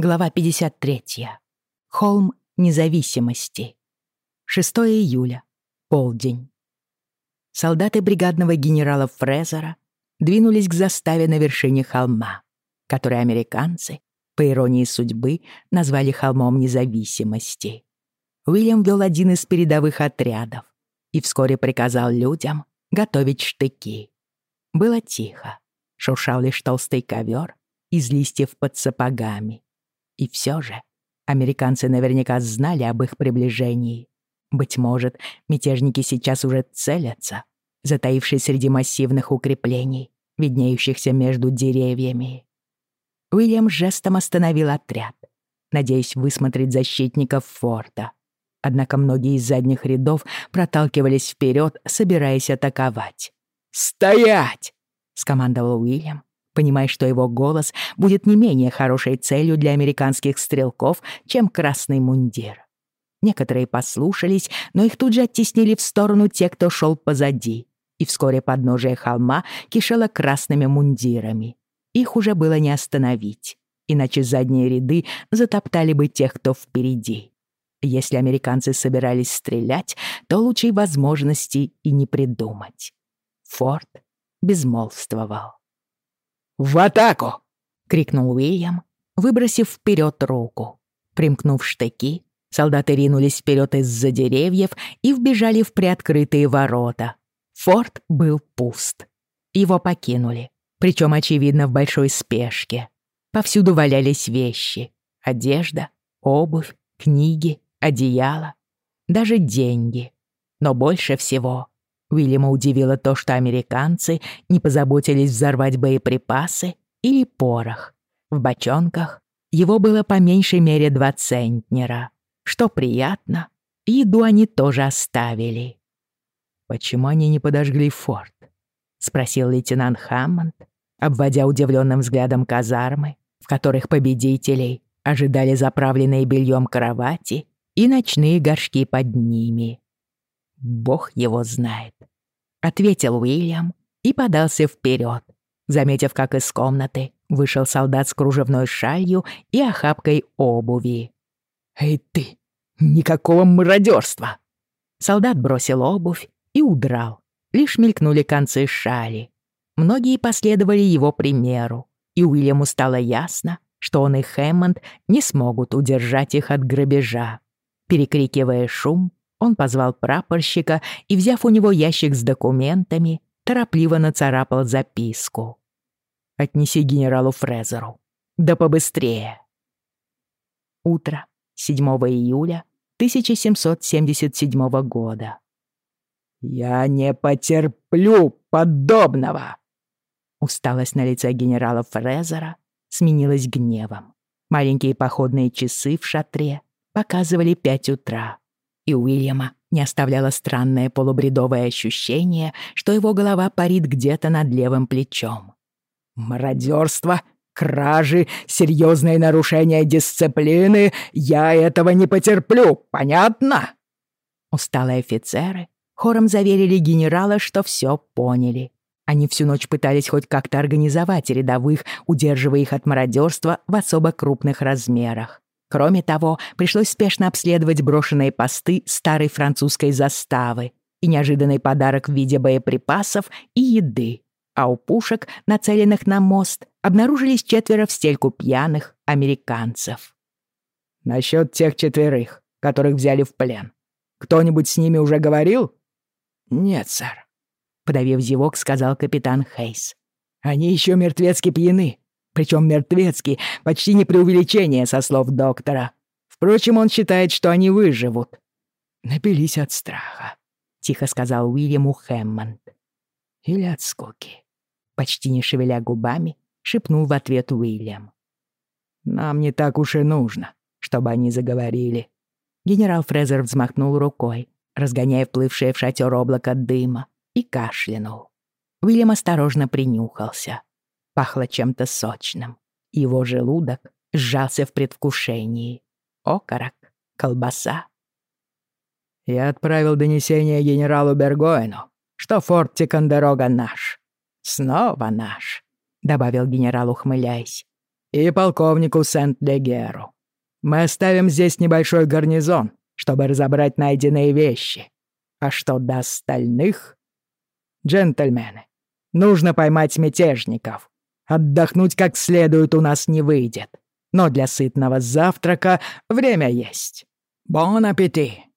Глава 53. Холм независимости. 6 июля. Полдень. Солдаты бригадного генерала Фрезера двинулись к заставе на вершине холма, который американцы, по иронии судьбы, назвали холмом независимости. Уильям вел один из передовых отрядов и вскоре приказал людям готовить штыки. Было тихо, шуршал лишь толстый ковер из листьев под сапогами. И все же американцы наверняка знали об их приближении. Быть может, мятежники сейчас уже целятся, затаившись среди массивных укреплений, виднеющихся между деревьями. Уильям жестом остановил отряд, надеясь высмотреть защитников форта. Однако многие из задних рядов проталкивались вперед, собираясь атаковать. «Стоять!» — скомандовал Уильям, понимая, что его голос будет не менее хорошей целью для американских стрелков, чем красный мундир. Некоторые послушались, но их тут же оттеснили в сторону те, кто шел позади, и вскоре подножие холма кишело красными мундирами. Их уже было не остановить, иначе задние ряды затоптали бы тех, кто впереди. Если американцы собирались стрелять, то лучшей возможности и не придумать. Форд безмолвствовал. «В атаку!» — крикнул Уильям, выбросив вперед руку. Примкнув штыки, солдаты ринулись вперед из-за деревьев и вбежали в приоткрытые ворота. Форт был пуст. Его покинули, причем, очевидно, в большой спешке. Повсюду валялись вещи. Одежда, обувь, книги, одеяло, даже деньги. Но больше всего Уильяма удивило то, что американцы не позаботились взорвать боеприпасы или порох. В бочонках его было по меньшей мере два центнера. Что приятно, еду они тоже оставили. «Почему они не подожгли форт?» — спросил лейтенант Хаммонд, обводя удивленным взглядом казармы, в которых победителей ожидали заправленные бельем кровати и ночные горшки под ними. Бог его знает. Ответил Уильям и подался вперед, заметив, как из комнаты вышел солдат с кружевной шалью и охапкой обуви. «Эй ты, никакого мародерства!» Солдат бросил обувь и удрал. Лишь мелькнули концы шали. Многие последовали его примеру, и Уильяму стало ясно, что он и Хэммонд не смогут удержать их от грабежа. Перекрикивая шум, он позвал прапорщика и, взяв у него ящик с документами, торопливо нацарапал записку. «Отнеси генералу Фрезеру. Да побыстрее!» Утро 7 июля 1777 года. «Я не потерплю подобного!» Усталость на лице генерала Фрезера сменилась гневом. Маленькие походные часы в шатре показывали пять утра и Уильяма не оставляло странное полубредовое ощущение, что его голова парит где-то над левым плечом. «Мародерство, кражи, серьезное нарушение дисциплины — я этого не потерплю, понятно?» Усталые офицеры хором заверили генерала, что все поняли. Они всю ночь пытались хоть как-то организовать рядовых, удерживая их от мародерства в особо крупных размерах. Кроме того, пришлось спешно обследовать брошенные посты старой французской заставы и неожиданный подарок в виде боеприпасов и еды. А у пушек, нацеленных на мост, обнаружились четверо в стельку пьяных американцев. «Насчет тех четверых, которых взяли в плен. Кто-нибудь с ними уже говорил?» «Нет, сэр», — подавив зевок, сказал капитан Хейс. «Они еще мертвецки пьяны причем мертвецкий, почти не преувеличение со слов доктора. Впрочем, он считает, что они выживут. Напились от страха, тихо сказал Уильяму Хэммонд. Или от скуки. Почти не шевеля губами, шепнул в ответ Уильям. Нам не так уж и нужно, чтобы они заговорили. Генерал Фрезер взмахнул рукой, разгоняя вплывшее в шатер облако дыма, и кашлянул. Уильям осторожно принюхался пахло чем-то сочным. Его желудок сжался в предвкушении. Окорок, колбаса. Я отправил донесение генералу Бергоину, что форт Тикандерога наш. Снова наш, добавил генерал, ухмыляясь. и полковнику Сент-Дегеру. Мы оставим здесь небольшой гарнизон, чтобы разобрать найденные вещи. А что до остальных? Джентльмены, нужно поймать мятежников. Отдохнуть как следует у нас не выйдет. Но для сытного завтрака время есть. Бон аппетит!